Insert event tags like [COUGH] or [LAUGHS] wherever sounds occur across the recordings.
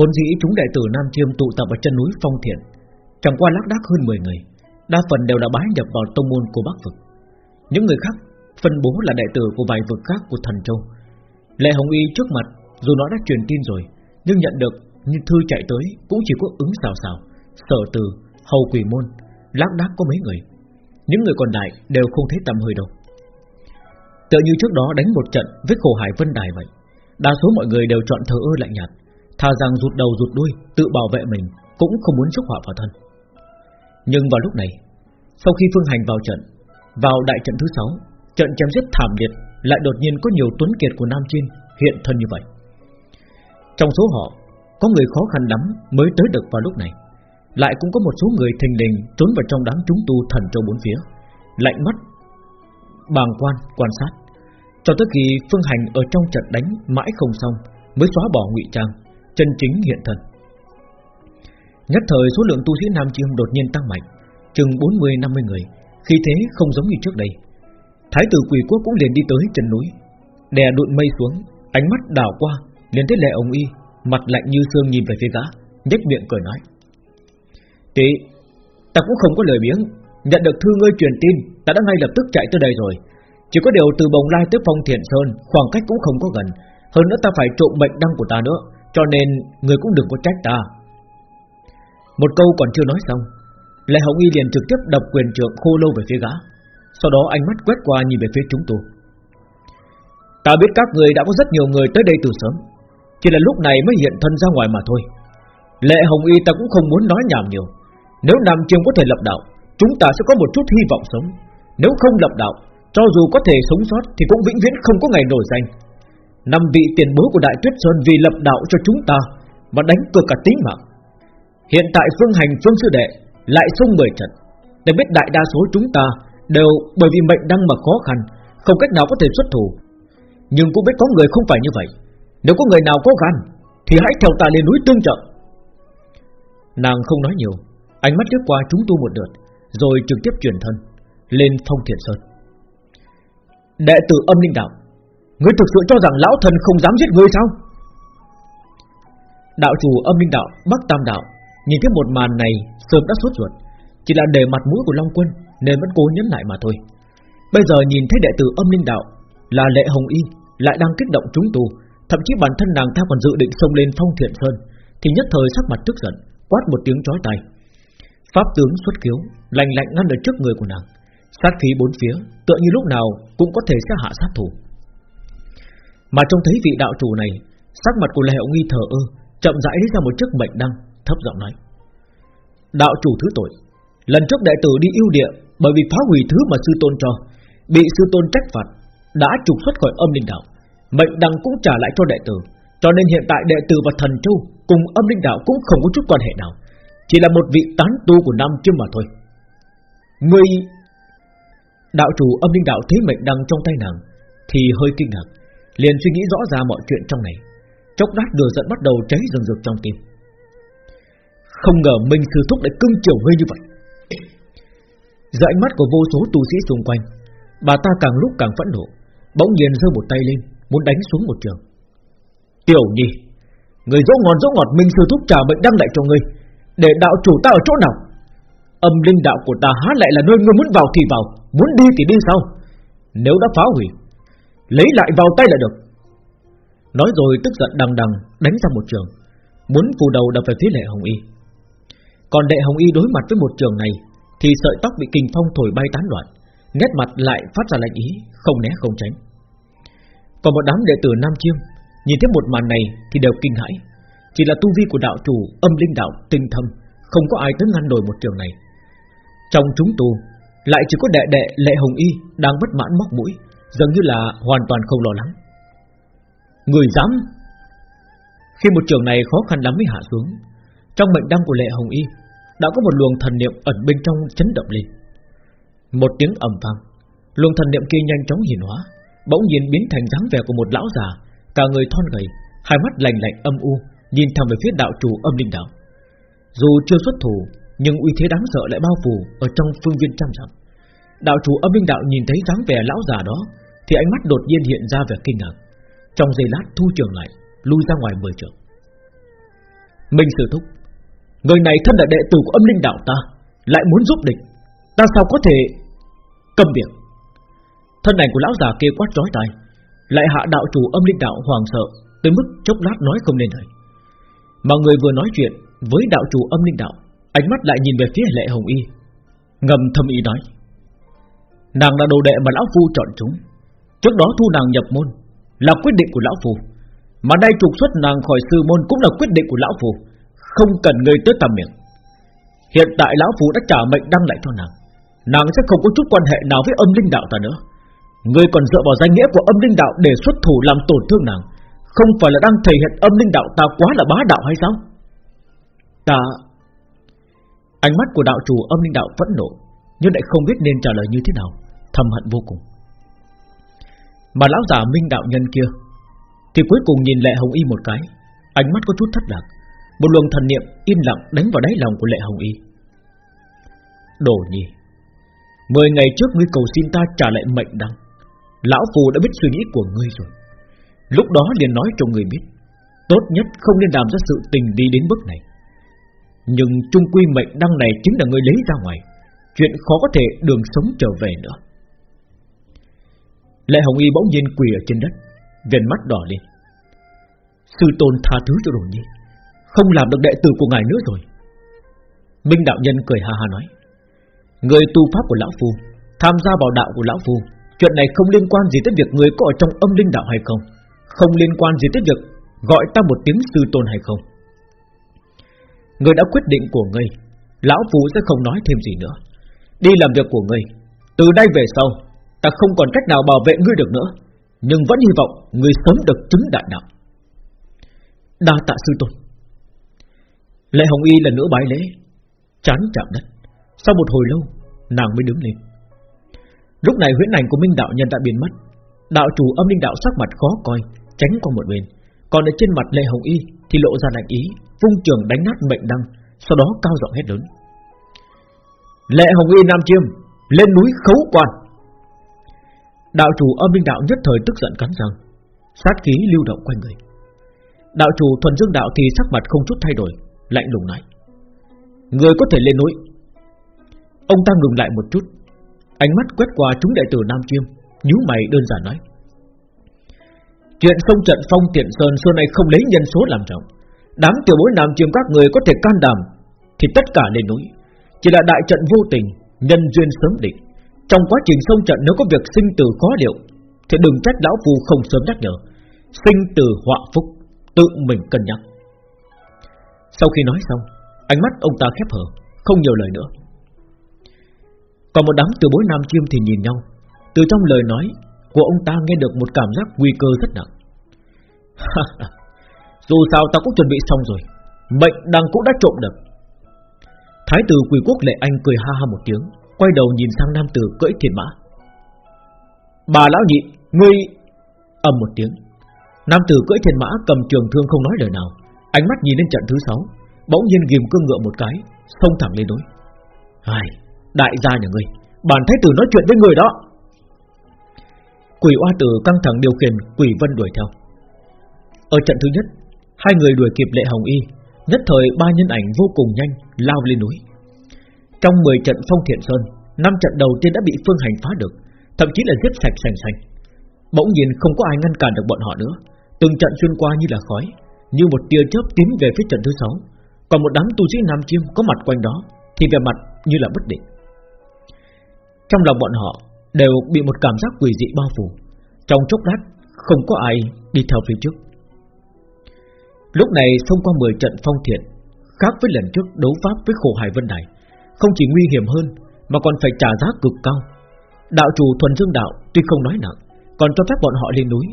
Vốn dĩ chúng đệ tử Nam Chiêm tụ tập ở chân núi Phong Thiện. Chẳng qua lác đác hơn 10 người Đa phần đều đã bái nhập vào tông môn của Bắc Vực. Những người khác phân bố là đệ tử của vài vực khác của Thần Châu. Lệ Hồng Y trước mặt Dù nó đã truyền tin rồi Nhưng nhận được như thư chạy tới Cũng chỉ có ứng xào xào Sở từ, hầu quỷ môn Lác đác có mấy người. Những người còn lại đều không thấy tầm hơi đâu. Tựa như trước đó đánh một trận với khổ hải vân đài vậy Đa số mọi người đều chọn thờ ơ lạnh nhạt. Thà rằng rụt đầu rụt đuôi, Tự bảo vệ mình, Cũng không muốn xúc họa vào thân. Nhưng vào lúc này, Sau khi Phương Hành vào trận, Vào đại trận thứ 6 Trận chém giết thảm liệt Lại đột nhiên có nhiều tuấn kiệt của Nam Chiên Hiện thân như vậy. Trong số họ, Có người khó khăn lắm mới tới được vào lúc này. Lại cũng có một số người thình lình Trốn vào trong đám chúng tu thần châu bốn phía, Lạnh mắt, Bàng quan quan sát. Cho tới khi Phương Hành ở trong trận đánh Mãi không xong, Mới xóa bỏ ngụy trang. Chân chính hiện thân Nhất thời số lượng tu sĩ Nam Chiêm đột nhiên tăng mạnh, Chừng 40-50 người Khi thế không giống như trước đây. Thái tử quỷ quốc cũng liền đi tới chân núi, Đè đụn mây xuống, Ánh mắt đảo qua, liền thấy lệ ông y, Mặt lạnh như xương nhìn về phía gã nhếch miệng cười nói Tỷ Ta cũng không có lời biếng, Nhận được thư ngươi truyền tin, Ta đã ngay lập tức chạy tới đây rồi. Chỉ có điều từ Bồng Lai tới Phong Thiện Sơn, Khoảng cách cũng không có gần, Hơn nữa ta phải trộm mệnh đăng của ta nữa. Cho nên người cũng đừng có trách ta. Một câu còn chưa nói xong Lệ Hồng Y liền trực tiếp đập quyền trượng khô lâu về phía gã. Sau đó ánh mắt quét qua nhìn về phía chúng tôi. Ta biết các người đã có rất nhiều người tới đây từ sớm, Chỉ là lúc này mới hiện thân ra ngoài mà thôi. Lệ Hồng Y ta cũng không muốn nói nhảm nhiều. Nếu Nam Chiêm có thể lập đạo, Chúng ta sẽ có một chút hy vọng sống. Nếu không lập đạo, Cho dù có thể sống sót Thì cũng vĩnh viễn không có ngày nổi danh. Năm vị tiền bối của Đại Tuyết Sơn Vì lập đạo cho chúng ta Mà đánh cược cả tính mạng. Hiện tại phương hành phương sư đệ Lại xung mười trận. Để biết đại đa số chúng ta Đều bởi vì mệnh đăng mà khó khăn, Không cách nào có thể xuất thủ. Nhưng cũng biết có người không phải như vậy. Nếu có người nào có gan, Thì hãy theo ta lên núi tương trợ. Nàng không nói nhiều. Ánh mắt lướt qua chúng tu một lượt Rồi trực tiếp chuyển thân Lên phong thiện sơn. Đệ tử âm linh đạo Ngươi thực sự cho rằng lão thần không dám giết ngươi sao? Đạo chủ âm linh đạo Bắc Tam đạo Nhìn thấy một màn này sớm đã sốt ruột Chỉ là để mặt mũi của Long Quân Nên vẫn cố nhấn lại mà thôi. Bây giờ nhìn thấy đệ tử âm linh đạo Là Lệ Hồng Y Lại đang kích động chúng tù, Thậm chí bản thân nàng ta còn dự định xông lên phong thiện sơn Thì nhất thời sắc mặt tức giận Quát một tiếng chói tai. Pháp tướng xuất kiếu Lạnh lạnh ngăn ở trước người của nàng Sát khí bốn phía Tựa như lúc nào cũng có thể sẽ hạ sát thủ. Mà trông thấy vị đạo chủ này, Sắc mặt của Lệ Hậu Nghi thở ơ, Chậm rãi lấy ra một chiếc mệnh đăng, Thấp giọng nói. Đạo chủ thứ tội, Lần trước đệ tử đi yêu địa Bởi vì phá hủy thứ mà sư tôn cho, Bị sư tôn trách phạt, Đã trục xuất khỏi âm linh đạo. Mệnh đăng cũng trả lại cho đệ tử, Cho nên hiện tại đệ tử và thần châu Cùng âm linh đạo cũng không có chút quan hệ nào, Chỉ là một vị tán tu của Nam Chiêm mà thôi. Người Đạo chủ âm linh đạo thấy mệnh đăng trong tay nàng, Thì hơi kinh ngạc. Liền suy nghĩ rõ ra mọi chuyện trong này. Chốc lát lửa giận bắt đầu cháy rừng rực trong tim. Không ngờ Minh Sư Thúc lại cưng chiều ngươi như vậy. Dưới ánh mắt của vô số tu sĩ xung quanh, Bà ta càng lúc càng phẫn nộ, Bỗng nhiên giơ một tay lên, Muốn đánh xuống một trường. Tiểu nhi, Người dỗ ngon dỗ ngọt Minh Sư Thúc trả bệnh đăng lại cho ngươi, Để đạo chủ ta ở chỗ nào? Âm linh đạo của ta há lại là nơi ngươi muốn vào thì vào, Muốn đi thì đi sao Nếu đã phá hủy Lấy lại vào tay là được. Nói rồi tức giận đằng đằng Đánh ra một trường. Muốn phù đầu đập về phía lệ Hồng Y. Còn đệ Hồng Y đối mặt với một trường này, Thì sợi tóc bị kinh phong thổi bay tán loạn, Nét mặt lại phát ra lạnh ý, Không né không tránh. Còn một đám đệ tử Nam Chiêm, Nhìn thấy một màn này thì đều kinh hãi. Chỉ là tu vi của đạo chủ, âm linh đạo, tinh thâm Không có ai tới ngăn nổi một trường này. Trong chúng tu, Lại chỉ có đệ đệ Lệ Hồng Y Đang bất mãn móc mũi. Dường như là hoàn toàn không lo lắng. Người dám? Khi một trường này khó khăn lắm mới hạ xuống, Trong mệnh đăng của Lệ Hồng Y Đã có một luồng thần niệm ẩn bên trong chấn động lên. Một tiếng ầm vang, Luồng thần niệm kia nhanh chóng hiển hóa, Bỗng nhiên biến thành dáng vẻ của một lão già, Cả người thon gầy, Hai mắt lạnh lạnh âm u, Nhìn thẳng về phía đạo chủ âm linh đạo. Dù chưa xuất thủ, Nhưng uy thế đáng sợ lại bao phủ Ở trong phương viên trăm dặm. Đạo chủ âm linh đạo nhìn thấy dáng vẻ lão già đó, Thì ánh mắt đột nhiên hiện ra vẻ kinh ngạc. Trong giây lát, thu trường lại, Lui ra ngoài mười trường Minh Sử Thúc, Người này thân là đệ tử của âm linh đạo ta, Lại muốn giúp địch, Ta sao có thể Cầm việc Thân ảnh của lão già kia quát chói tai, Lại hạ đạo chủ âm linh đạo hoàng sợ, Tới mức chốc lát nói không nên lời. Mà người vừa nói chuyện Với đạo chủ âm linh đạo, Ánh mắt lại nhìn về phía lệ hồng y, Ngầm thâm ý nói Nàng là đồ đệ mà lão phu chọn chúng. Trước đó thu nàng nhập môn, Là quyết định của lão phu. Mà đây trục xuất nàng khỏi sư môn Cũng là quyết định của lão phu, Không cần người tới tầm miệng. Hiện tại lão phu đã trả mệnh đăng lại cho nàng. Nàng sẽ không có chút quan hệ nào với âm linh đạo ta nữa. Người còn dựa vào danh nghĩa của âm linh đạo Để xuất thủ làm tổn thương nàng, Không phải là đang thể hiện âm linh đạo ta quá là bá đạo hay sao? Ta, Ánh mắt của đạo chủ âm linh đạo vẫn nộ. Nhưng lại không biết nên trả lời như thế nào, Thầm hận vô cùng. Mà lão giả minh đạo nhân kia, Thì cuối cùng nhìn Lệ Hồng Y một cái, Ánh mắt có chút thất lạc, Một luồng thần niệm im lặng đánh vào đáy lòng của Lệ Hồng Y. Đồ nhi, Mười ngày trước ngươi cầu xin ta trả lại mệnh đăng, Lão Phù đã biết suy nghĩ của ngươi rồi. Lúc đó liền nói cho người biết, Tốt nhất không nên làm ra sự tình đi đến bước này. Nhưng trung quy mệnh đăng này chính là ngươi lấy ra ngoài Chuyện khó có thể đường sống trở về nữa. Lệ Hồng Y bỗng nhiên quỳ ở trên đất gần mắt đỏ lên. Sư tôn tha thứ cho đồ nhi, Không làm được đệ tử của ngài nữa rồi. Minh đạo nhân cười ha ha nói, Người tu pháp của lão phu, Tham gia vào đạo của lão phu, Chuyện này không liên quan gì tới việc người có ở trong âm linh đạo hay không? Không liên quan gì tới việc Gọi ta một tiếng sư tôn hay không? Người đã quyết định của ngươi, Lão phu sẽ không nói thêm gì nữa. Đi làm việc của ngươi Từ đây về sau, Ta không còn cách nào bảo vệ ngươi được nữa. Nhưng vẫn hy vọng ngươi sớm được chứng đại đạo. Đa tạ sư tôn. Lệ Hồng Y lần nữa bái lễ, Chán chạm đất. Sau một hồi lâu, Nàng mới đứng lên. Lúc này huyễn ảnh của Minh Đạo Nhân đã biến mất. Đạo chủ âm linh đạo sắc mặt khó coi, Tránh qua một bên. Còn ở trên mặt Lệ Hồng Y Thì lộ ra lạnh ý, Vung trường đánh nát mệnh đăng, Sau đó cao giọng hét lớn. Lệ Hồng Y Nam Chiêm Lên núi khấu quan. Đạo chủ âm minh đạo nhất thời tức giận cắn răng, Sát khí lưu động quanh người. Đạo chủ thuần dương đạo thì sắc mặt không chút thay đổi, Lạnh lùng nói, Người có thể lên núi. Ông ta ngừng lại một chút, Ánh mắt quét qua chúng đệ tử Nam Chiêm, nhíu mày đơn giản nói, Chuyện sông trận phong tiện sơn xưa nay không lấy nhân số làm trọng. Đám tiểu bối Nam Chiêm các người có thể can đảm Thì tất cả lên núi. Chỉ là đại trận vô tình, Nhân duyên sớm định. Trong quá trình sông trận nếu có việc sinh tử khó liệu, Thì đừng trách lão phù không sớm nhắc nhở. Sinh tử họa phúc, Tự mình cân nhắc. Sau khi nói xong, Ánh mắt ông ta khép hở Không nhiều lời nữa. Còn một đám từ bối nam chiêm thì nhìn nhau. Từ trong lời nói của ông ta nghe được một cảm giác nguy cơ rất nặng. Dù sao ta cũng chuẩn bị xong rồi. Mệnh đang cũng đã trộm được. Thái tử quỳ quốc lệ anh cười ha ha một tiếng Quay đầu nhìn sang nam tử cưỡi thiền mã. Bà lão nhị Ngươi ầm một tiếng. Nam tử cưỡi thiền mã cầm trường thương không nói lời nào Ánh mắt nhìn lên trận thứ sáu Bỗng nhiên ghim cương ngựa một cái Xông thẳng lên núi. Ai, Đại gia nhà ngươi Bản thái tử nói chuyện với người đó. Quỷ oa tử căng thẳng điều khiển Quỷ vân đuổi theo. Ở trận thứ nhất Hai người đuổi kịp lệ hồng y Nhất thời ba nhân ảnh vô cùng nhanh Lao lên núi. Trong 10 trận phong thiện sơn, năm trận đầu tiên đã bị phương hành phá được, Thậm chí là giết sạch sành sành. Bỗng nhiên không có ai ngăn cản được bọn họ nữa. Từng trận xuyên qua như là khói, Như một tia chớp tiến về phía trận thứ sáu. Còn một đám tu sĩ nam chiêm có mặt quanh đó, Thì vẻ mặt như là bất định. Trong lòng bọn họ Đều bị một cảm giác quỷ dị bao phủ. Trong chốc lát, Không có ai đi theo phía trước. Lúc này thông qua 10 trận phong thiện Khác với lần trước đấu pháp với khổ hải vân đài Không chỉ nguy hiểm hơn Mà còn phải trả giá cực cao. Đạo chủ thuần dương đạo tuy không nói nặng Còn cho phép bọn họ lên núi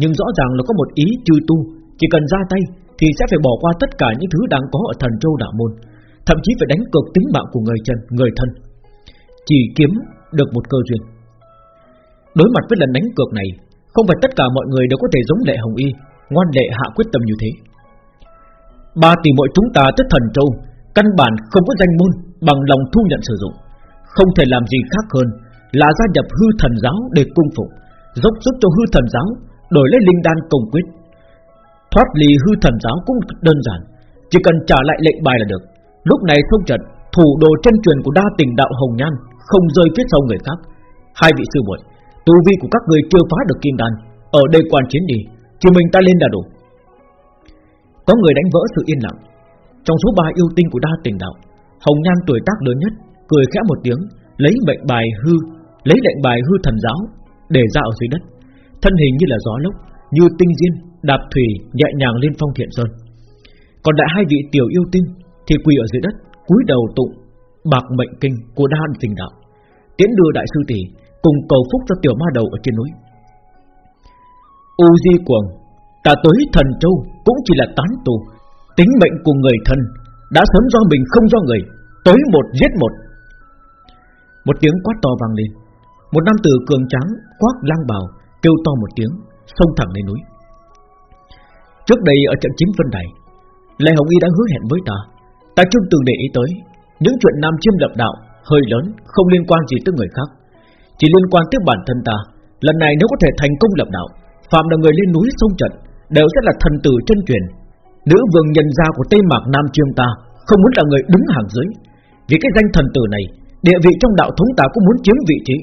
Nhưng rõ ràng là có một ý chư tu Chỉ cần ra tay thì sẽ phải bỏ qua tất cả những thứ đang có ở thần châu đạo môn Thậm chí phải đánh cược tính mạng của người chân, người thân. Chỉ kiếm được một cơ duyên. Đối mặt với lần đánh cược này Không phải tất cả mọi người đều có thể giống lệ hồng y Ngoan lệ hạ quyết tâm như thế. Ba tỷ mọi chúng ta tới thần châu, Căn bản không có danh môn Bằng lòng thu nhận sử dụng. Không thể làm gì khác hơn Là gia nhập hư thần giáo để cung phục Dốc sức cho hư thần giáo Đổi lấy linh đan công quyết. Thoát ly hư thần giáo cũng đơn giản, Chỉ cần trả lại lệnh bài là được. Lúc này thông trận Thủ đồ chân truyền của đa tình đạo Hồng Nhan Không rơi phía sau người khác. Hai vị sư muội, Tu vi của các người chưa phá được kim đan, Ở đây quan chiến đi Chỉ mình ta lên là đủ. Có người đánh vỡ sự yên lặng. Trong số ba yêu tinh của đa tình đạo, Hồng Nhan tuổi tác lớn nhất Cười khẽ một tiếng, Lấy mệnh bài hư, Lấy lệnh bài hư thần giáo Để ra ở dưới đất. Thân hình như là gió lốc, Như tinh diên, Đạp thủy nhẹ nhàng lên phong thiện sơn. Còn đại hai vị tiểu yêu tinh Thì quỳ ở dưới đất, cúi đầu tụng Bạc mệnh kinh của đa tình đạo. Tiến đưa đại sư tỷ Cùng cầu phúc cho tiểu ma đầu ở trên núi. U Di Cuồng Ta tới thần châu Cũng chỉ là tán tù Tính mệnh của người thân Đã sớm do mình không do người, Tới một giết một. Một tiếng quát to vang lên. Một nam tử cường tráng quát lang bào, Kêu to một tiếng, Xông thẳng lên núi. Trước đây ở trận chiếm phân đài, Lê Hồng Y đã hứa hẹn với ta. Ta chưa từng để ý tới, Những chuyện Nam Chiêm lập đạo Hơi lớn, không liên quan gì tới người khác. Chỉ liên quan tới bản thân ta. Lần này nếu có thể thành công lập đạo, Phạm là người lên núi sông trận Đều sẽ là thần tử chân truyền. Nữ vương nhân gia của Tây Mạc Nam Chiêm ta Không muốn là người đứng hàng dưới, Vì cái danh thần tử này, Địa vị trong đạo thống ta cũng muốn chiếm vị trí.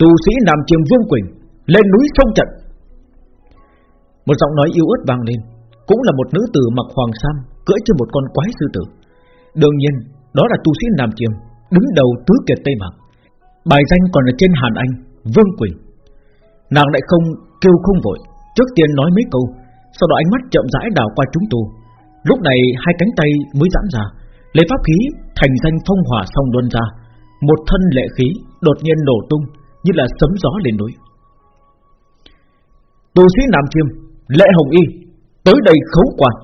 Tu sĩ Nam Chiêm Vương Quỳnh Lên núi sông trận. Một giọng nói yếu ớt vang lên, Cũng là một nữ tử mặc hoàng sam, Cưỡi trên một con quái sư tử. Đương nhiên, đó là tu sĩ Nam Chiêm, Đứng đầu tứ kiệt Tây Mạc. Bài danh còn ở trên Hàn Anh, Vương Quỳnh. Nàng lại không kêu không vội, Trước tiên nói mấy câu sau đó ánh mắt chậm rãi đảo qua chúng tu Lúc này, hai cánh tay mới giãn ra, Lấy pháp khí thành danh phong hỏa song luân ra. Một thân lệ khí Đột nhiên nổ tung, Như là sấm gió lên núi. Tù sĩ Nam Chiêm, Lệ Hồng Y, Tới đây khấu quan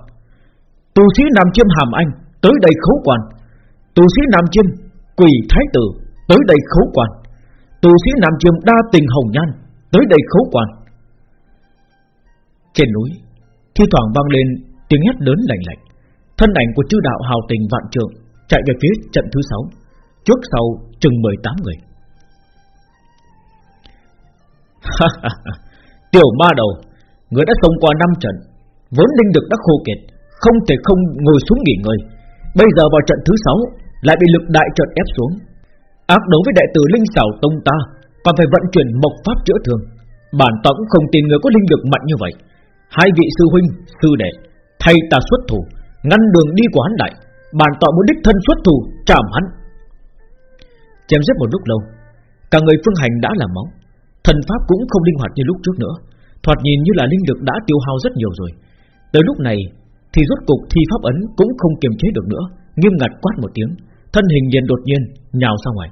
tù sĩ Nam Chiêm Hàm Anh, Tới đây khấu quan tù sĩ Nam Chiêm Quỷ Thái Tử, Tới đây khấu quan tù sĩ Nam Chiêm Đa Tình Hồng Nhan, Tới đây khấu quan Trên núi Thi thoảng vang lên tiếng hét lớn lạnh lạnh. Thân ảnh của chư đạo hào tình vạn trượng Chạy về phía trận thứ sáu. Trước sau chừng 18 người. Tiểu ma đầu, Người đã sống qua năm trận, Vốn linh lực đã khô kiệt, Không thể không ngồi xuống nghỉ ngơi. Bây giờ vào trận thứ sáu, Lại bị lực đại trận ép xuống. Ác đấu với đại tử Linh xảo Tông ta, Còn phải vận chuyển mộc pháp chữa thương. Bản tọa cũng không tin người có linh lực mạnh như vậy. Hai vị sư huynh, sư đệ Thay ta xuất thủ Ngăn đường đi của hắn đại Bản tọa muốn đích thân xuất thủ, chạm hắn. Chém giết một lúc lâu Cả người phương hành đã là máu Thần pháp cũng không linh hoạt như lúc trước nữa. Thoạt nhìn như là linh lực đã tiêu hao rất nhiều rồi. Tới lúc này Thì rốt cục thi pháp ấn cũng không kiềm chế được nữa Nghiêm ngặt quát một tiếng Thân hình liền đột nhiên nhào ra ngoài.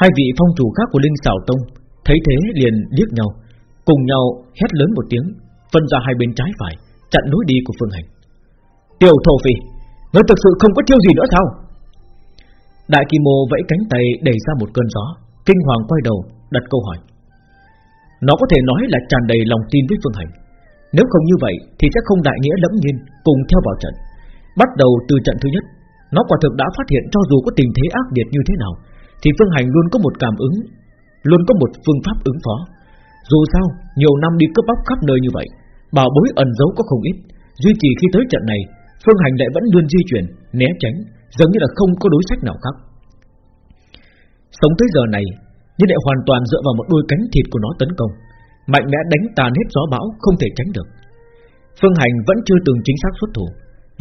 Hai vị phong chủ khác của Linh sảo Tông Thấy thế liền liếc nhau. Cùng nhau hét lớn một tiếng, Phân ra hai bên trái phải, Chặn lối đi của Phương Hành. Tiểu thổ phỉ Ngươi thực sự không có chiêu gì nữa sao? Đại Kim Mô vẫy cánh tay đẩy ra một cơn gió, Kinh hoàng quay đầu, đặt câu hỏi. Nó có thể nói là tràn đầy lòng tin với Phương Hành. Nếu không như vậy Thì sẽ không đại nghĩa lẫm nhiên cùng theo vào trận. Bắt đầu từ trận thứ nhất, Nó quả thực đã phát hiện cho dù có tình thế ác liệt như thế nào, Thì Phương Hành luôn có một cảm ứng, Luôn có một phương pháp ứng phó. Dù sao nhiều năm đi cướp bóc khắp nơi như vậy Bảo bối ẩn giấu có không ít. Duy trì khi tới trận này Phương Hành lại vẫn luôn di chuyển, né tránh Giống như là không có đối sách nào khác. Sống tới giờ này Nhưng lại hoàn toàn dựa vào một đôi cánh thịt của nó tấn công Mạnh mẽ đánh tàn hết gió bão Không thể tránh được. Phương Hành vẫn chưa từng chính xác xuất thủ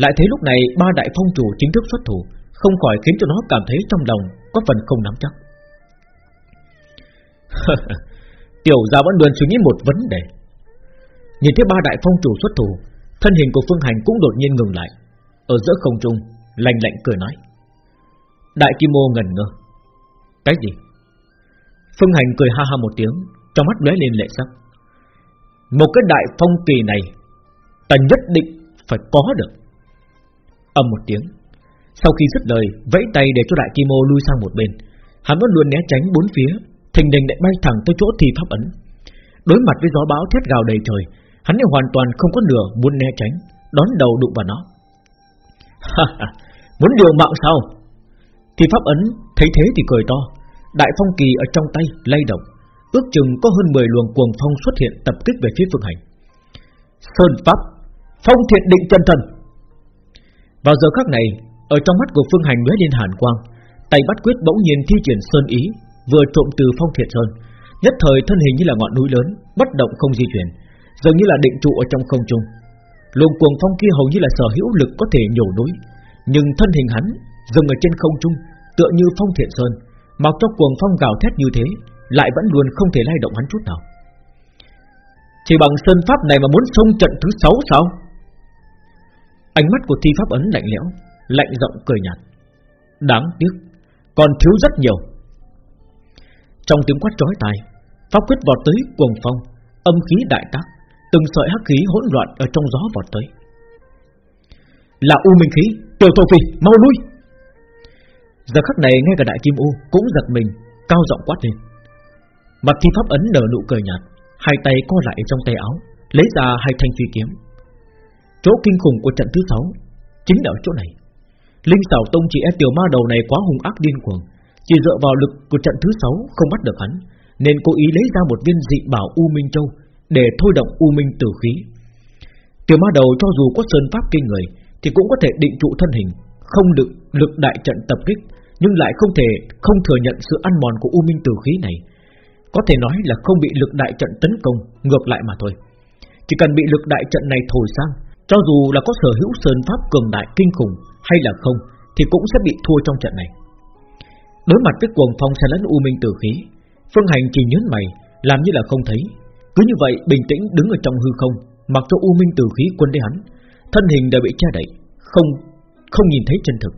Lại thấy lúc này ba đại phong chủ chính thức xuất thủ Không khỏi khiến cho nó cảm thấy trong lòng Có phần không nắm chắc. [LAUGHS] Tiểu gia vẫn luôn suy nghĩ một vấn đề. Nhìn thấy ba đại phong chủ xuất thủ, Thân hình của Phương Hành cũng đột nhiên ngừng lại. Ở giữa không trung, Lạnh lạnh cười nói. Đại Kim Mô ngần ngơ. Cái gì? Phương Hành cười ha ha một tiếng, Trong mắt lóe lên lệ sắc. Một cái đại phong kỳ này, Ta nhất định phải có được. Âm một tiếng. Sau khi dứt lời, Vẫy tay để cho đại Kim Mô lui sang một bên. Hắn vẫn luôn né tránh bốn phía Thình lình lại bay thẳng tới chỗ thi pháp ấn. Đối mặt với gió bão thét gào đầy trời, Hắn lại hoàn toàn không có nửa muốn né tránh, Đón đầu đụng vào nó. Muốn điều mạng sao? Thi pháp ấn thấy thế thì cười to. Đại phong kỳ ở trong tay lay động, Ước chừng có hơn 10 luồng cuồng phong xuất hiện tập kích về phía phương hành. Sơn pháp, Phong thiện định chân thần. Vào giờ khắc này, Ở trong mắt của Phương Hành lóe lên hàn quang, Tay bắt quyết bỗng nhiên thi triển sơn ý Vừa trộm từ phong thiện sơn Nhất thời thân hình như là ngọn núi lớn, Bất động không di chuyển, Dường như là định trụ ở trong không trung. Luồng cuồng phong kia hầu như là sở hữu lực có thể nhổ núi Nhưng thân hình hắn Dừng ở trên không trung, Tựa như phong thiện sơn, Mặc cho cuồng phong gào thét như thế, Lại vẫn luôn không thể lay động hắn chút nào. Chỉ bằng sơn pháp này mà muốn xông trận thứ sáu sao? Ánh mắt của thi pháp ấn lạnh lẽo, Lạnh giọng cười nhạt. Đáng tiếc, Còn thiếu rất nhiều. Trong tiếng quát chói tai, Pháp quyết vọt tới cuồng phong, Âm khí đại tác, Từng sợi hắc khí hỗn loạn ở trong gió vọt tới. Là u minh khí, Tiểu thổ phi, mau lui! Giờ khắc này ngay cả đại kim u Cũng giật mình, cao giọng quát lên. Mặt thi pháp ấn nở nụ cười nhạt, Hai tay co lại trong tay áo, Lấy ra hai thanh phi kiếm. Chỗ kinh khủng của trận thứ sáu Chính là ở chỗ này. Linh xảo tông chỉ e tiểu ma đầu này quá hung ác điên cuồng chỉ dựa vào lực của trận thứ sáu Không bắt được hắn Nên cố ý lấy ra một viên dị bảo U Minh Châu Để thôi động U Minh tử khí. Tiểu ma đầu cho dù có sơn pháp kinh người Thì cũng có thể định trụ thân hình Không được lực đại trận tập kích Nhưng lại không thể không thừa nhận sự ăn mòn của U Minh tử khí này. Có thể nói là không bị lực đại trận tấn công Ngược lại mà thôi. Chỉ cần bị lực đại trận này thổi sang cho dù là có sở hữu sơn pháp cường đại kinh khủng hay là không, thì cũng sẽ bị thua trong trận này. Đối mặt với cuồng phong xen lẫn u minh tử khí, Phương Hành chỉ nhớn mày, làm như là không thấy. Cứ như vậy bình tĩnh đứng ở trong hư không, mặc cho u minh tử khí quân đến hắn, thân hình đã bị che đậy, không không nhìn thấy chân thực.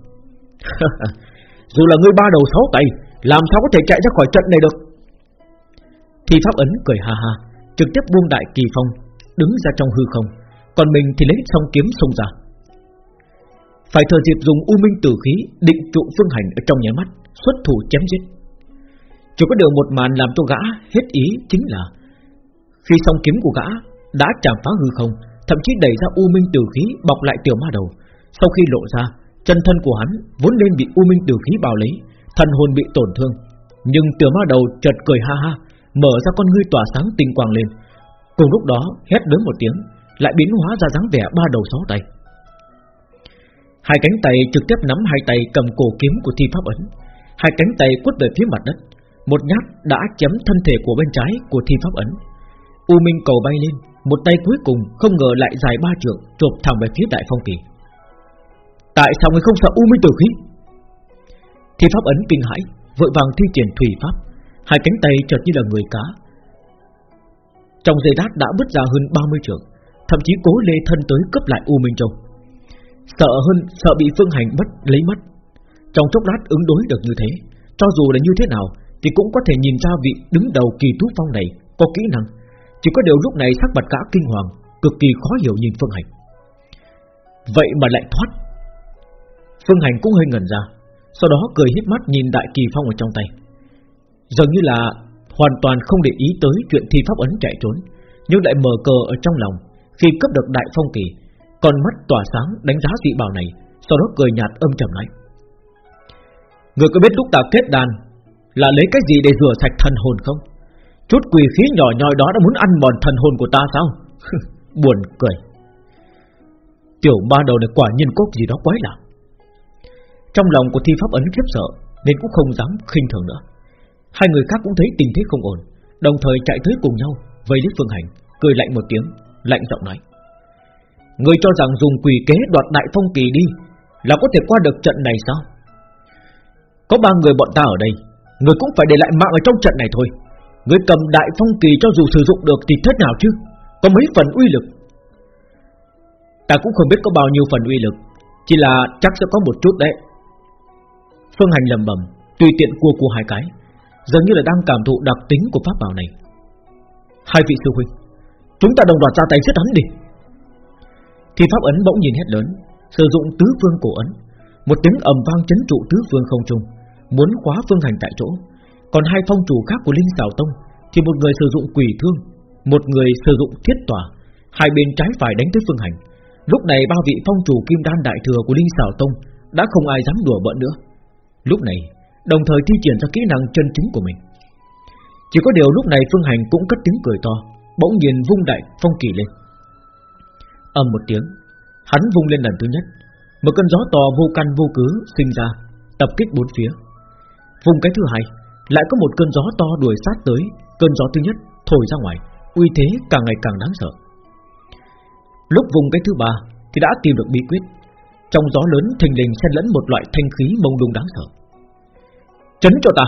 [LAUGHS] Dù là người ba đầu sáu tay, làm sao có thể chạy ra khỏi trận này được? Thì pháp ấn cười ha ha, trực tiếp buông đại kỳ phong, đứng ra trong hư không còn mình thì lấy song kiếm xông ra Phải thời dịp dùng u minh tử khí Định trụ phương hành ở trong nháy mắt Xuất thủ chém giết. Chỉ có điều một màn làm cho gã hết ý Chính là Khi song kiếm của gã đã chạm phá hư không Thậm chí đẩy ra u minh tử khí Bọc lại tiểu ma đầu Sau khi lộ ra Chân thân của hắn vốn nên bị u minh tử khí bào lấy Thần hồn bị tổn thương. Nhưng tiểu ma đầu chợt cười ha ha Mở ra con ngươi tỏa sáng tinh quang lên. Cùng lúc đó hét lớn một tiếng lại biến hóa ra dáng vẻ ba đầu sáu tay. Hai cánh tay trực tiếp nắm hai tay cầm cổ kiếm của thi pháp ấn, hai cánh tay quất về phía mặt đất, một nhát đã chém thân thể của bên trái của thi pháp ấn. U Minh cầu bay lên, một tay cuối cùng không ngờ lại dài ba trượng chộp thẳng về phía Đại Phong Kỳ. Tại sao người không sợ U Minh tử khí? Thi pháp ấn kinh hãi, vội vàng thi triển thủy pháp, hai cánh tay chợt như là người cá. Trong giây lát đã bứt ra hơn 30 trượng, thậm chí cố lê thân tới cấp lại U Minh Châu. Sợ hơn, sợ bị Phương Hành mất lấy mất. Trong chốc lát ứng đối được như thế, cho dù là như thế nào, thì cũng có thể nhìn ra vị đứng đầu kỳ thú phong này có kỹ năng. Chỉ có điều lúc này sắc mặt cả kinh hoàng, cực kỳ khó hiểu nhìn Phương Hành. Vậy mà lại thoát. Phương Hành cũng hơi ngẩn ra, sau đó cười hít mắt nhìn đại kỳ phong ở trong tay. Dường như là hoàn toàn không để ý tới chuyện thi pháp ấn chạy trốn, nhưng lại mở cờ ở trong lòng, khi cấp được đại phong kỳ Con mắt tỏa sáng đánh giá dị bảo này Sau đó cười nhạt âm trầm nói Người có biết lúc ta kết đàn Là lấy cái gì để rửa sạch thần hồn không? Chút quỷ khí nhỏ nhoi đó đã muốn ăn mòn thần hồn của ta sao? [LAUGHS] Buồn cười. Tiểu ba đầu này quả nhiên có gì đó quái lạ. Trong lòng của thi pháp ấn khiếp sợ, Nên cũng không dám khinh thường nữa. Hai người khác cũng thấy tình thế không ổn, Đồng thời chạy tới cùng nhau, Vây lấy phương hành, Cười lạnh một tiếng, lạnh giọng nói. Người cho rằng dùng quỷ kế đoạt đại phong kỳ đi Là có thể qua được trận này sao? Có ba người bọn ta ở đây. Người cũng phải để lại mạng ở trong trận này thôi. Người cầm đại phong kỳ cho dù sử dụng được Thì thế nào chứ? Có mấy phần uy lực? Ta cũng không biết có bao nhiêu phần uy lực. Chỉ là chắc sẽ có một chút đấy. Phương Hành lầm bầm, Tùy tiện cua cua hai cái. Dường như là đang cảm thụ đặc tính của pháp bảo này. Hai vị sư huynh, Chúng ta đồng loạt ra tay giết hắn đi. Thì pháp ấn bỗng nhìn hết lớn, Sử dụng tứ phương cổ ấn, Một tiếng ầm vang chấn trụ tứ phương không trung. Muốn khóa phương hành tại chỗ. Còn hai phong chủ khác của Linh Sảo Tông Thì một người sử dụng quỷ thương, Một người sử dụng thiết tỏa Hai bên trái phải đánh tới phương hành. Lúc này ba vị phong chủ kim đan đại thừa của Linh Sảo Tông Đã không ai dám đùa bỡn nữa. Lúc này, Đồng thời thi triển ra kỹ năng chân chính của mình. Chỉ có điều lúc này Phương Hành cũng cất tiếng cười to, Bỗng nhiên vung đại phong kỳ lên. Âm một tiếng, Hắn vung lên lần thứ nhất. Một cơn gió to vô căn vô cứ sinh ra, Tập kích bốn phía. Vùng cái thứ hai, Lại có một cơn gió to đuổi sát tới. Cơn gió thứ nhất thổi ra ngoài, Uy thế càng ngày càng đáng sợ. Lúc vùng cái thứ ba Thì đã tìm được bí quyết. Trong gió lớn, thình lình xen lẫn một loại thanh khí mông lung đáng sợ. Chấn cho ta!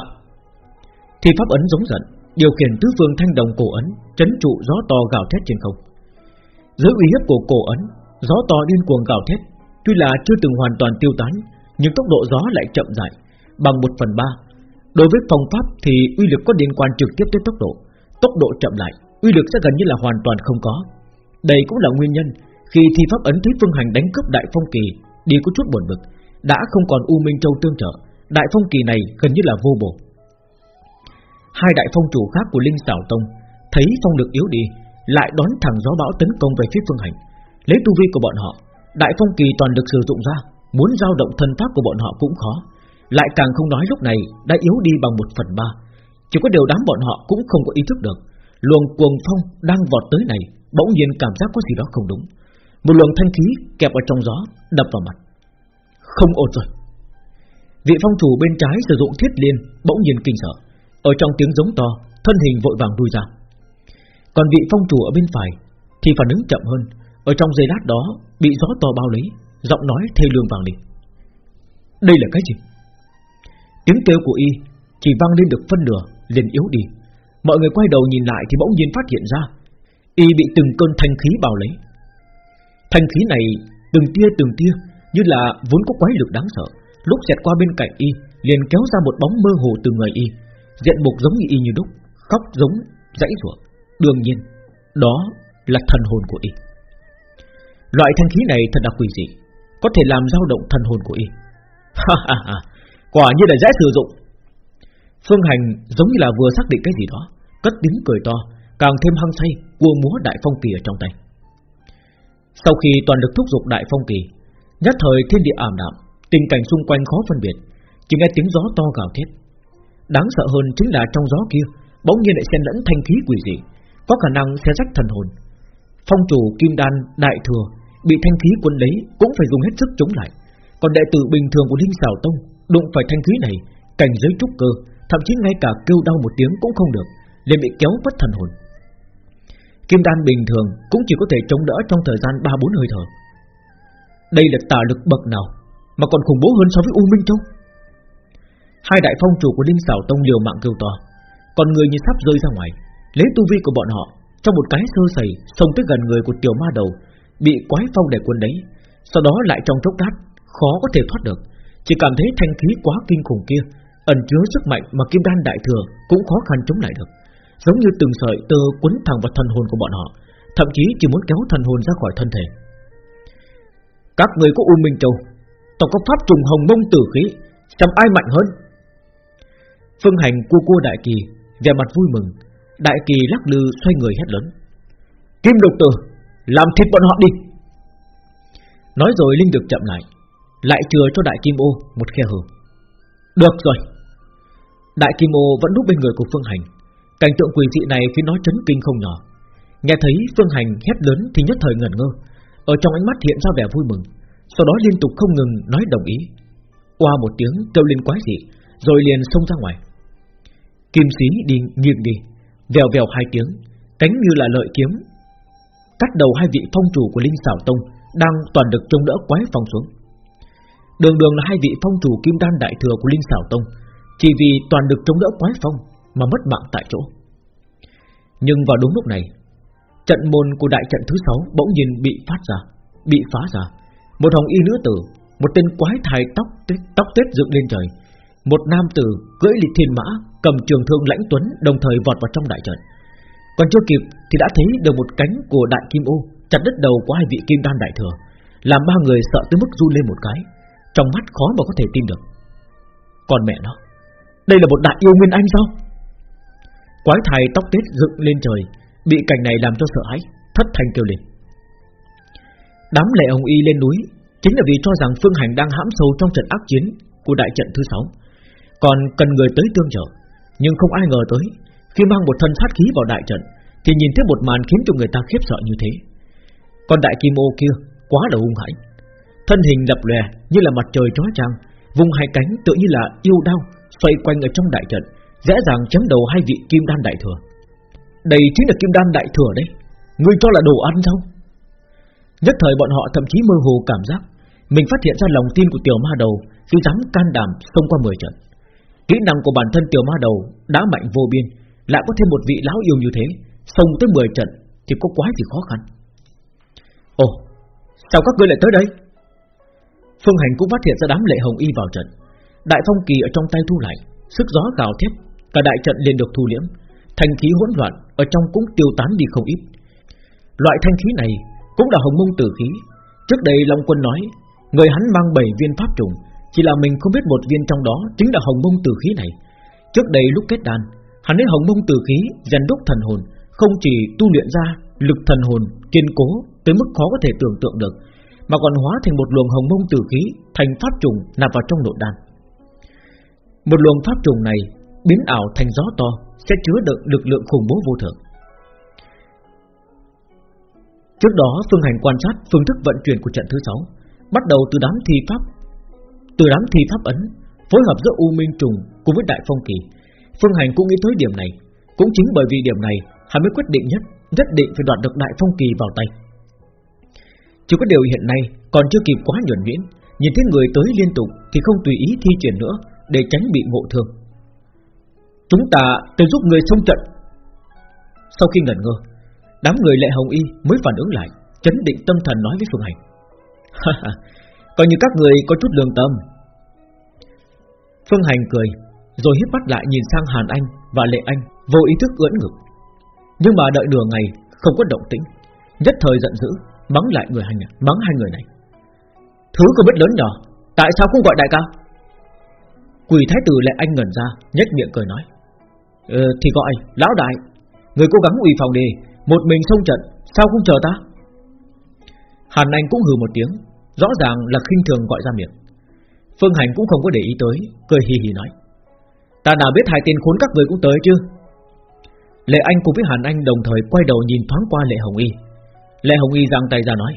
Thì pháp ấn giống giận, Điều khiển tứ phương thanh đồng cổ ấn, Chấn trụ gió to gào thét trên không. Dưới uy hiếp của cổ ấn, Gió to điên cuồng gào thét. Tuy là chưa từng hoàn toàn tiêu tán, Nhưng tốc độ gió lại chậm rãi, Bằng một phần ba Đối với phong pháp thì uy lực có liên quan trực tiếp tới tốc độ. Tốc độ chậm lại, Uy lực sẽ gần như là hoàn toàn không có. Đây cũng là nguyên nhân Khi thi pháp ấn thấy Phương Hành đánh cướp Đại Phong Kỳ, Đi có chút buồn bực, Đã không còn U Minh Châu tương trợ. Đại Phong Kỳ này gần như là vô bổ. Hai đại phong chủ khác của Linh Sảo Tông Thấy phong lực yếu đi, Lại đón thẳng gió bão tấn công về phía Phương Hành. Lấy tu vi của bọn họ, Đại Phong Kỳ toàn được sử dụng ra, Muốn giao động thân pháp của bọn họ cũng khó. Lại càng không nói lúc này Đã yếu đi bằng một phần ba. Chỉ có điều đám bọn họ cũng không có ý thức được, Luồng cuồng phong đang vọt tới này Bỗng nhiên cảm giác có gì đó không đúng. Một luồng thanh khí kẹp ở trong gió, Đập vào mặt. Không ổn rồi. Vị phong chủ bên trái sử dụng thiết liên Bỗng nhiên kinh sợ. Ở trong tiếng giống to, Thân hình vội vàng đuôi ra. Còn vị phong chủ ở bên phải Thì phản ứng chậm hơn. Ở trong giây lát đó, Bị gió to bao lấy, Giọng nói thê lương vàng lên. Đây là cái gì? Tiếng kêu của y Chỉ vang lên được phân nửa, liền yếu đi. Mọi người quay đầu nhìn lại thì bỗng nhiên phát hiện ra, Y bị từng cơn thanh khí bao lấy. Thanh khí này Từng tia từng tia Như là vốn có quái lực đáng sợ, Lúc xẹt qua bên cạnh Y liền kéo ra một bóng mơ hồ từ người Y, Diện mục giống như Y như đúc, Khóc giống dãy rủa. Đương nhiên, Đó là thần hồn của Y. Loại thanh khí này thật là quỷ dị, Có thể làm dao động thần hồn của Y. [LAUGHS] Ha ha ha. Quả như là dễ sử dụng. Phương Hành giống như là vừa xác định cái gì đó, Cất tiếng cười to, Càng thêm hăng say, cua múa đại phong kỳ ở trong tay. Sau khi toàn lực thúc giục đại phong kỳ, Nhất thời thiên địa ảm đạm, Tình cảnh xung quanh khó phân biệt, Chỉ nghe tiếng gió to gào thét. Đáng sợ hơn chính là trong gió kia, Bỗng nhiên lại xen lẫn thanh khí quỷ dị, Có khả năng sẽ rách thần hồn. Phong chủ kim đan đại thừa Bị thanh khí quân lấy cũng phải dùng hết sức chống lại, Còn đệ tử bình thường của Linh xảo Tông Đụng phải thanh khí này, Cảnh giới trúc cơ, Thậm chí ngay cả kêu đau một tiếng cũng không được, liền bị kéo mất thần hồn. Kim đan bình thường Cũng chỉ có thể chống đỡ trong thời gian 3-4 hơi thở. Đây là tà lực bậc nào Mà còn khủng bố hơn so với U Minh Châu? Hai đại phong chủ của Linh Sảo Tông liều mạng kêu to, Còn người như sắp rơi ra ngoài, Lấy tu vi của bọn họ Trong một cái sơ sẩy Xông tới gần người của tiểu ma đầu, Bị quái phong để quân đấy, Sau đó lại trong chốc lát Khó có thể thoát được. Chỉ cảm thấy thanh khí quá kinh khủng kia ẩn chứa sức mạnh mà kim đan đại thừa cũng khó khăn chống lại được, giống như từng sợi tơ quấn thẳng vào thần hồn của bọn họ, thậm chí chỉ muốn kéo thần hồn ra khỏi thân thể. Các người có U Minh Châu, tộc có pháp trùng hồng mông tử khí, xem ai mạnh hơn. Phương Hành cua cua đại kỳ, vẻ mặt vui mừng, đại kỳ lắc lư xoay người hét lớn: Kim Độc Tử, làm thịt bọn họ đi! Nói rồi linh được chậm lại, lại chừa cho đại kim ô một khe hở. Được rồi. Đại Kim Ô vẫn núp bên người của Phương Hành. Cảnh tượng quỷ dị này khiến nó chấn kinh không nhỏ. Nghe thấy Phương Hành hét lớn Thì nhất thời ngẩn ngơ. Ở trong ánh mắt hiện ra vẻ vui mừng. Sau đó liên tục không ngừng nói đồng ý. Qua một tiếng kêu lên quái dị, Rồi liền xông ra ngoài. Kim xí đi nghiêng đi, Vèo vèo hai tiếng, Cánh như là lợi kiếm, Cắt đầu hai vị phong chủ của Linh Sảo Tông Đang toàn được trông đỡ quái phong xuống. Đường đường là hai vị phong chủ kim đan đại thừa của Linh Sảo Tông, chỉ vì toàn được chống đỡ quái phong Mà mất mạng tại chỗ. Nhưng vào đúng lúc này, Trận môn của đại trận thứ sáu Bỗng nhiên bị phát ra, Bị phá ra. Một hồng y nữ tử, Một tên quái thai tóc tóc tết dựng lên trời. Một nam tử cưỡi lịch thiên mã, Cầm trường thương lãnh tuấn, Đồng thời vọt vào trong đại trận. Còn chưa kịp thì đã thấy được một cánh của đại kim ô Chặt đứt đầu của hai vị kim đan đại thừa, Làm ba người sợ tới mức run lên một cái. Trong mắt khó mà có thể tin được. Còn mẹ nó, đây là một đại yêu nguyên anh sao? Quái thai tóc tết dựng lên trời, Bị cảnh này làm cho sợ hãi, Thất thanh kêu lên. Đám lệ ông y lên núi, Chính là vì cho rằng Phương Hành đang hãm sâu Trong trận ác chiến của đại trận thứ sáu. Còn cần người tới tương trợ, Nhưng không ai ngờ tới, Khi mang một thân sát khí vào đại trận, Thì nhìn thấy một màn khiến cho người ta khiếp sợ như thế. Còn đại kim ô kia quá là hung hãn. Thân hình lập lòe như là mặt trời chói chang, Vùng hai cánh tự như là yêu đao Xoay quanh ở trong đại trận, Dễ dàng chém đầu hai vị kim đan đại thừa. Đây chính là kim đan đại thừa đấy Ngươi cho là đồ ăn sao? Nhất thời bọn họ thậm chí mơ hồ cảm giác, Mình phát hiện ra lòng tin của tiểu ma đầu Khi dám can đảm xông qua 10 trận. Kỹ năng của bản thân tiểu ma đầu Đã mạnh vô biên, Lại có thêm một vị lão yêu như thế, Xông tới 10 trận thì có quá gì khó khăn. Ồ, Sao các ngươi lại tới đây? Phương Hành cũng phát hiện ra đám lệ hồng y vào trận. Đại phong kỳ ở trong tay thu lại Sức gió gào thét Cả đại trận liền được thu liễm. Thanh khí hỗn loạn Ở trong cũng tiêu tán đi không ít. Loại thanh khí này cũng là hồng mông tử khí. Trước đây Long Quân nói Người hắn mang 7 viên pháp trùng Chỉ là mình không biết một viên trong đó Chính là hồng mông tử khí này. Trước đây lúc kết đan, Hắn lấy hồng mông tử khí rèn đúc thần hồn Không chỉ tu luyện ra lực thần hồn kiên cố Tới mức khó có thể tưởng tượng được. Mà còn hóa thành một luồng hồng mông tử khí, Thành pháp trùng nạp vào trong nội đan. Một luồng pháp trùng này Biến ảo thành gió to, Sẽ chứa đựng lực lượng khủng bố vô thượng Trước đó, Phương Hành quan sát phương thức vận chuyển của trận thứ 6 Bắt đầu từ đám thi pháp, Từ đám thi pháp ấn, Phối hợp giữa U Minh Trùng cùng với Đại Phong Kỳ. Phương Hành cũng nghĩ tới điểm này, Cũng chính bởi vì điểm này, Hắn mới quyết định nhất Nhất định phải đoạt được Đại Phong Kỳ vào tay. Chỉ có điều hiện nay Còn chưa kịp quá nhuẩn nhuyễn, Nhìn thấy người tới liên tục Thì không tùy ý thi triển nữa Để tránh bị ngộ thương. Chúng ta tới giúp người xông trận. Sau khi ngẩn ngơ, Đám người lệ hồng y mới phản ứng lại, Chấn định tâm thần nói với Phương Hành. [LAUGHS] Coi như các người có chút lương tâm. Phương Hành cười, Rồi hít mắt lại nhìn sang Hàn Anh Và Lệ Anh, vô ý thức ưỡn ngực. Nhưng mà đợi nửa ngày, không có động tĩnh, Nhất thời giận dữ Mắng lại người hành mắng hai người này. Thứ có biết lớn nhỏ, Tại sao không gọi đại ca? Quỳ thái tử Lệ Anh ngẩn ra, nhếch miệng cười nói Ờ thì gọi lão đại, Người cố gắng ủy phòng đi, một mình xông trận, Sao không chờ ta? Hàn Anh cũng hừ một tiếng, Rõ ràng là khinh thường gọi ra miệng. Phương Hành cũng không có để ý tới, Cười hì hì nói, Ta nào biết hai tên khốn các người cũng tới chứ? Lệ Anh cùng với Hàn Anh đồng thời quay đầu nhìn thoáng qua Lệ Hồng Y. Lệ Hồng Y giang tay ra nói,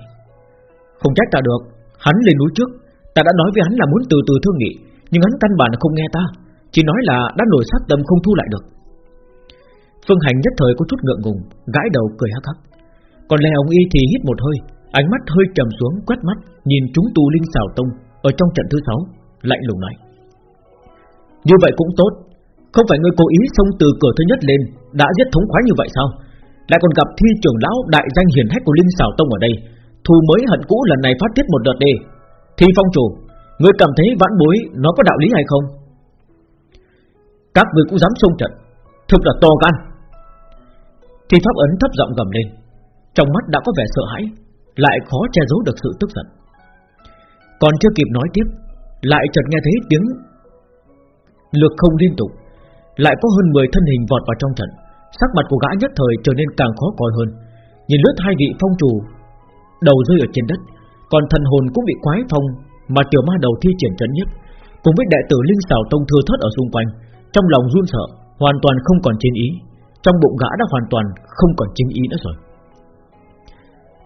Không trách ta được, Hắn lên núi trước, Ta đã nói với hắn là muốn từ từ thương nghị, Nhưng hắn căn bản không nghe ta, Chỉ nói là đã nổi sát tâm không thu lại được. Phương Hành nhất thời có chút ngượng ngùng, Gãi đầu cười hắc hắc. Còn Lê Hồng Y thì hít một hơi, Ánh mắt hơi trầm xuống, quét mắt, Nhìn chúng tu linh xảo tông Ở trong trận thứ 6 Lạnh lùng nói, Như vậy cũng tốt, Không phải ngươi cố ý xông từ cửa thứ nhất lên Đã giết thống khoái như vậy sao? Lại còn gặp thi trưởng lão đại danh hiển hách của linh xảo tông ở đây. Thù mới hận cũ lần này phát tiết một đợt đi Thi phong chủ, Ngươi cảm thấy vãn bối nó có đạo lý hay không? Các người cũng dám xông trận, Thực là to gan. Thì pháp ấn thấp giọng gầm lên, Trong mắt đã có vẻ sợ hãi, Lại khó che giấu được sự tức giận. Còn chưa kịp nói tiếp, Lại chợt nghe thấy tiếng Lược không liên tục, Lại có hơn 10 thân hình vọt vào trong trận. Sắc mặt của gã nhất thời trở nên càng khó coi hơn. Nhìn lướt hai vị phong chủ, Đầu rơi ở trên đất, Còn thần hồn cũng bị quái phong Mà tiểu ma đầu thi triển trận nhất, Cùng với đệ tử Linh xảo Tông thừa thất ở xung quanh, Trong lòng run sợ, Hoàn toàn không còn chiến ý. Trong bụng gã đã hoàn toàn không còn chính ý nữa rồi.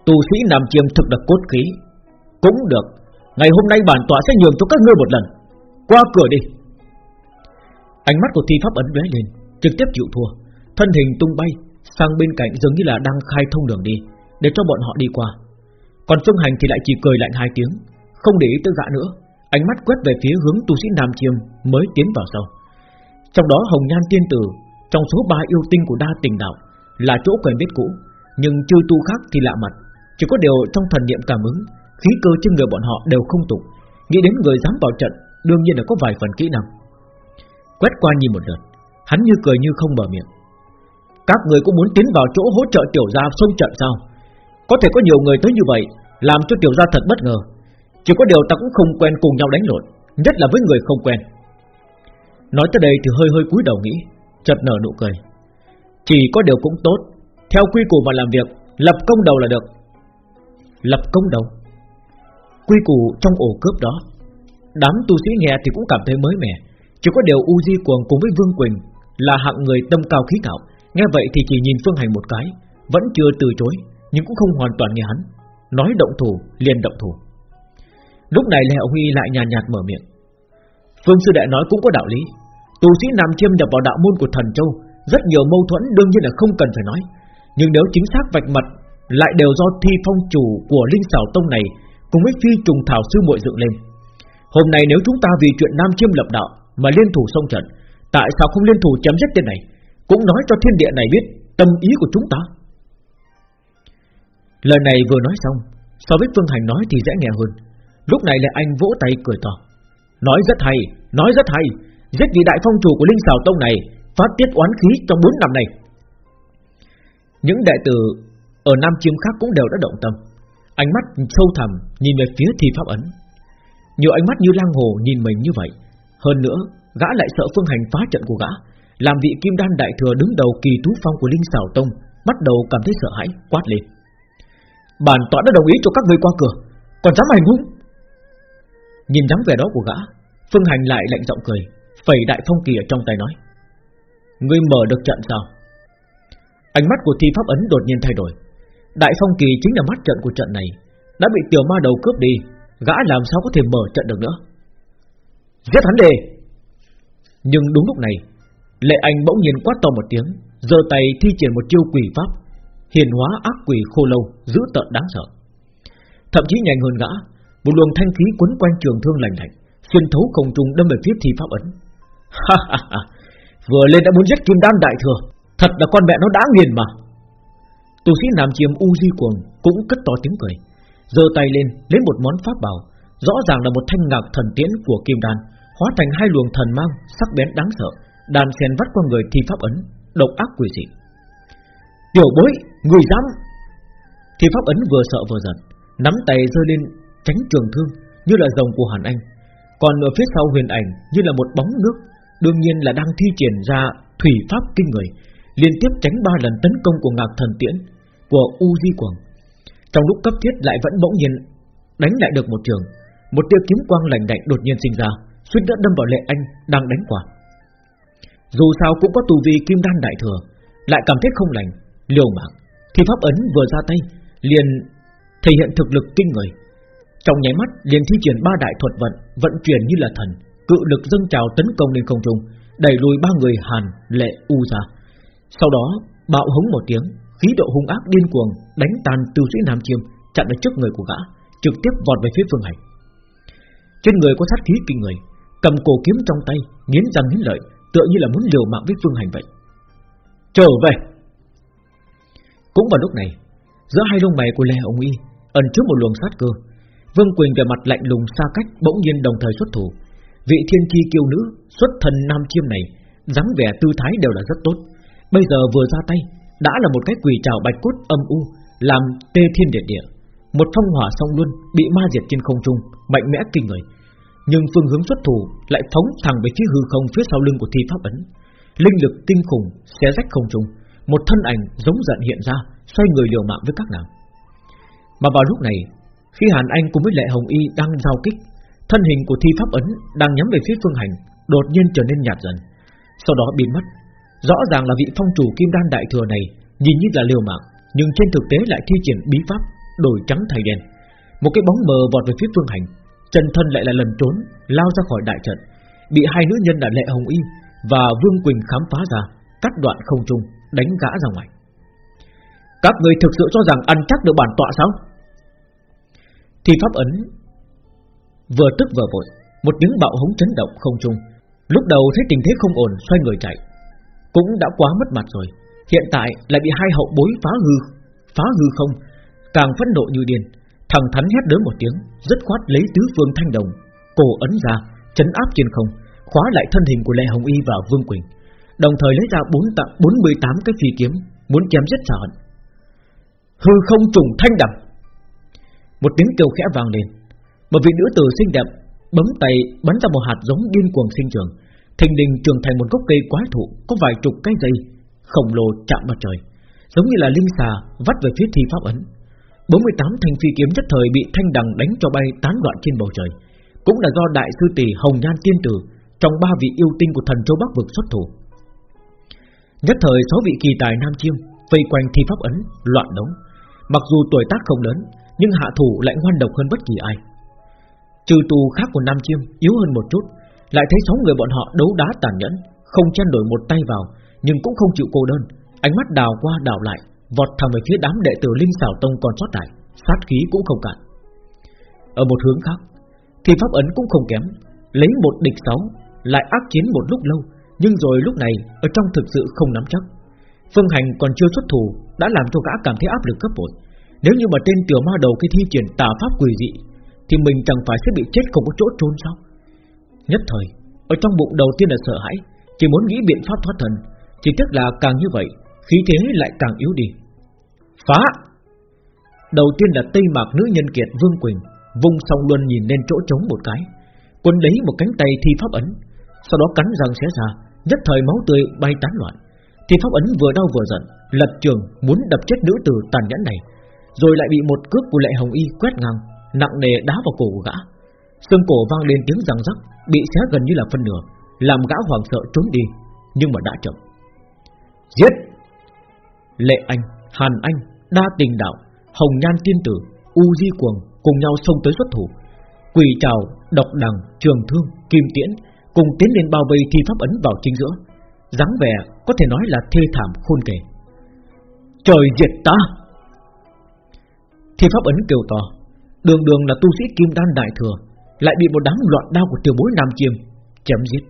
Tu sĩ Nam Chiêm thực là cốt khí, Cũng được, Ngày hôm nay bản tọa sẽ nhường cho các ngươi một lần. Qua cửa đi. Ánh mắt của thi pháp ấn lóe lên, Trực tiếp chịu thua. Thân hình tung bay, Sang bên cạnh dường như là đang khai thông đường đi, Để cho bọn họ đi qua. Còn Phương Hành thì lại chỉ cười lạnh hai tiếng, Không để ý tới gã nữa, Ánh mắt quét về phía hướng tu sĩ Nam Chiêm Mới tiến vào sau. Trong đó Hồng Nhan Tiên Tử, trong số ba yêu tinh của đa tình đạo, Là chỗ quen biết cũ, Nhưng chư tu khác thì lạ mặt, Chỉ có điều trong thần niệm cảm ứng, Khí cơ trên người bọn họ đều không tục Nghĩ đến người dám vào trận, Đương nhiên là có vài phần kỹ năng. Quét qua nhìn một lượt, Hắn như cười như không mở miệng. Các người cũng muốn tiến vào chỗ hỗ trợ tiểu gia xông trận sao Có thể có nhiều người tới như vậy Làm cho tiểu gia thật bất ngờ Chỉ có điều ta cũng không quen cùng nhau đánh lộn Nhất là với người không quen Nói tới đây thì hơi hơi cúi đầu nghĩ chợt nở nụ cười. Chỉ có điều cũng tốt, theo quy củ mà làm việc, lập công đầu là được. Lập công đầu. Quy củ trong ổ cướp đó, đám tu sĩ nghe thì cũng cảm thấy mới mẻ. Chỉ có điều U Di Cuồng cùng với Vương Quỳnh là hạng người tâm cao khí ngạo, nghe vậy thì chỉ nhìn Phương Hành một cái, vẫn chưa từ chối, nhưng cũng không hoàn toàn nghe hắn. Nói động thủ liền động thủ. Lúc này Lệ Huy lại nhàn nhạt, nhạt mở miệng. Phương sư đệ nói cũng có đạo lý. Tù sĩ Nam Chiêm nhập vào đạo môn của thần châu Rất nhiều mâu thuẫn đương nhiên là không cần phải nói. Nhưng nếu chính xác vạch mặt Lại đều do thi phong chủ của Linh Sảo Tông này Cùng với phi trùng thảo sư muội dựng lên. Hôm nay nếu chúng ta vì chuyện Nam Chiêm lập đạo Mà liên thủ xông trận Tại sao không liên thủ chấm dứt tên này? Cũng nói cho thiên địa này biết Tâm ý của chúng ta. Lời này vừa nói xong So với Phương Hành nói thì dễ nghe hơn. Lúc này là anh vỗ tay cười to. Nói rất hay, nói rất hay. Giết vị đại phong chủ của Linh Sào Tông này Phát tiết oán khí trong 4 năm này. Những đệ tử Ở Nam Chiêm khác cũng đều đã động tâm. Ánh mắt sâu thẳm Nhìn về phía thi pháp ấn. Nhiều ánh mắt như lang hồ nhìn mình như vậy. Hơn nữa Gã lại sợ phương hành phá trận của gã. Làm vị kim đan đại thừa đứng đầu kỳ tú phong của Linh sảo Tông, Bắt đầu cảm thấy sợ hãi, Quát lên. Bản tọa đã đồng ý cho các ngươi qua cửa, Còn dám hành hung Nhìn dáng vẻ đó của gã, Phương Hành lại lạnh giọng cười, Phẩy đại phong kỳ ở trong tay nói. Ngươi mở được trận sao? Ánh mắt của thi pháp ấn đột nhiên thay đổi. Đại phong kỳ chính là mắt trận của trận này, Đã bị tiểu ma đầu cướp đi, Gã làm sao có thể mở trận được nữa? Giết hắn đi! Nhưng đúng lúc này Lệ Anh bỗng nhiên quát to một tiếng, giơ tay thi triển một chiêu quỷ pháp, Hiền hóa ác quỷ khô lâu Giữ tợn đáng sợ. Thậm chí nhanh hơn gã Một luồng thanh khí quấn quanh trường thương lành lạnh, Xuyên thấu không trung đâm về phía thi pháp ấn. [LAUGHS] Vừa lên đã muốn giết kim đan đại thừa, Thật là con mẹ nó đã nghiền mà. Tu sĩ Nam Chiêm U Di Cuồng Cũng cất to tiếng cười, giơ tay lên, lấy một món pháp bảo, Rõ ràng là một thanh ngạc thần tiễn của kim đan, Hóa thành hai luồng thần mang Sắc bén đáng sợ Đàn sen vắt qua người thi pháp ấn Độc ác quỷ dị. Tiểu bối, người dám. Thi pháp ấn vừa sợ vừa giận Nắm tay rơi lên tránh trường thương Như là rồng của Hàn Anh. Còn ở phía sau huyền ảnh như là một bóng nước Đương nhiên là đang thi triển ra Thủy pháp kinh người Liên tiếp tránh ba lần tấn công của ngạc thần tiễn Của U Di Quảng. Trong lúc cấp thiết lại vẫn bỗng nhiên Đánh lại được một trường. Một tia kiếm quang lạnh đạnh đột nhiên sinh ra suýt đã đâm vào lệ anh đang đánh quả. Dù sao cũng có tù vi kim đan đại thừa Lại cảm thấy không lành Liều mạng. Thì pháp ấn vừa ra tay Liền thể hiện thực lực kinh người. Trong nháy mắt liền thi triển ba đại thuật vận Vận chuyển như là thần Cự lực dâng trào tấn công lên không trung Đẩy lùi ba người Hàn, Lệ, U ra Sau đó bạo hống một tiếng Khí độ hung ác điên cuồng Đánh tàn tiêu sĩ Nam Chiêm Chặn ở trước người của gã Trực tiếp vọt về phía phương hành. Trên người có sát khí kinh người Cầm cổ kiếm trong tay Nghiến răng nghiến lợi Tựa như là muốn liều mạng với phương hành vậy. Trở về. Cũng vào lúc này, Giữa hai lông mày của Lê Hồng Y Ẩn chứa một luồng sát cơ. Vương Quỳnh về mặt lạnh lùng xa cách Bỗng nhiên đồng thời xuất thủ. Vị thiên chi kiêu nữ xuất thần nam chiêm này, dáng vẻ tư thái đều là rất tốt. Bây giờ vừa ra tay, Đã là một cái quỳ trào bạch cốt âm u, Làm tê thiên địa địa. Một phong hỏa song luân bị ma diệt trên không trung, Mạnh mẽ kinh người. Nhưng phương hướng xuất thủ lại phóng thẳng về phía hư không Phía sau lưng của thi pháp ấn Linh lực kinh khủng xé rách không trung một thân ảnh giống giận hiện ra, xoay người liều mạng với các nàng. Mà vào lúc này, khi Hàn Anh cùng với Lệ Hồng Y đang giao kích, thân hình của Thi Pháp Ấn đang nhắm về phía Phương Hành, đột nhiên trở nên nhạt dần, sau đó biến mất. Rõ ràng là vị phong chủ Kim Đan đại thừa này nhìn như là liều mạng, nhưng trên thực tế lại thi triển bí pháp đổi trắng thay đen. Một cái bóng mờ vọt về phía Phương Hành, chân thân lại là lần trốn, lao ra khỏi đại trận, bị hai nữ nhân là Lệ Hồng Y và Vương Quỳnh khám phá ra, cắt đoạn không trung, đánh gã ra ngoài. Các người thực sự cho rằng ăn chắc được bản tọa sao? Thì pháp ấn vừa tức vừa vội, một tiếng bạo hống chấn động không trung. Lúc đầu thấy tình thế không ổn, xoay người chạy, cũng đã quá mất mặt rồi. Hiện tại lại bị hai hậu bối phá hư, phá hư không, càng phẫn nộ như điên, thằng thắn hét lớn một tiếng, rất khoát lấy tứ phương thanh đồng, cổ ấn ra, chấn áp trên không, khóa lại thân hình của Lệ Hồng Y và Vương Quỳnh. Đồng thời lấy ra bốn tạ, 48 cái phi kiếm Muốn chém giết trả hận Hư không trùng thanh đầm Một tiếng kêu khẽ vang lên Một vị nữ tử xinh đẹp Bấm tay bắn ra một hạt giống điên cuồng sinh trưởng, Thình đình trường thành một gốc cây quái thụ Có vài chục cái dây Khổng lồ chạm vào trời Giống như là linh xà vắt về phía thi pháp ấn 48 thanh phi kiếm nhất thời bị thanh đằng đánh cho bay tán loạn trên bầu trời. Cũng là do đại sư tỷ Hồng Nhan Tiên Tử Trong ba vị yêu tinh của thần châu Bắc vực xuất thủ. Nhất thời sáu vị kỳ tài Nam Chiêm Vây quanh thi pháp ấn, loạn đống. Mặc dù tuổi tác không lớn Nhưng hạ thủ lại ngoan độc hơn bất kỳ ai. Trừ tù khác của Nam Chiêm yếu hơn một chút Lại thấy sáu người bọn họ đấu đá tàn nhẫn Không chen đổi một tay vào Nhưng cũng không chịu cô đơn. Ánh mắt đào qua đào lại Vọt thẳng về phía đám đệ tử Linh xảo Tông còn sót lại, Sát khí cũng không cạn. Ở một hướng khác, Thì pháp ấn cũng không kém, Lấy một địch sáu, Lại ác chiến một lúc lâu, Nhưng rồi lúc này, ở trong thực sự không nắm chắc. Phương Hành còn chưa xuất thủ, Đã làm cho gã cảm thấy áp lực gấp bội. Nếu như mà tên tiểu ma đầu cái thi triển tà pháp quỷ dị, Thì mình chẳng phải sẽ bị chết không có chỗ trốn sao? Nhất thời, Ở trong bụng đầu tiên là sợ hãi, Chỉ muốn nghĩ biện pháp thoát thần Chỉ tiếc là càng như vậy, Khí thế lại càng yếu đi. Phá. Đầu tiên là tây mạc nữ nhân kiệt Vương Quỳnh Vung song luân nhìn lên chỗ trống một cái. Quân lấy một cánh tay thi pháp ấn Sau đó cắn răng xé ra Nhất thời máu tươi bay tán loạn. Thi pháp ấn vừa đau vừa giận Lật trường muốn đập chết nữ tử tàn nhẫn này Rồi lại bị một cước của lệ hồng y quét ngang Nặng nề đá vào cổ của gã. Xương cổ vang lên tiếng răng rắc Bị xé gần như là phân nửa Làm gã hoàng sợ trốn đi Nhưng mà đã chậm. Giết! Lệ Anh, Hàn Anh, Đa Tình Đạo Hồng Nhan Tiên Tử, U Di Cuồng Cùng nhau xông tới xuất thủ. Quỳ chào độc đằng, trường thương, kim tiễn Cùng tiến lên bao vây thi pháp ấn vào chính giữa. dáng vẻ có thể nói là thê thảm khôn kể. Trời diệt ta! Thi pháp ấn kêu to. Đường đường là tu sĩ kim đan đại thừa Lại bị một đám loạn đao của tiểu bối nam chiêm chém giết.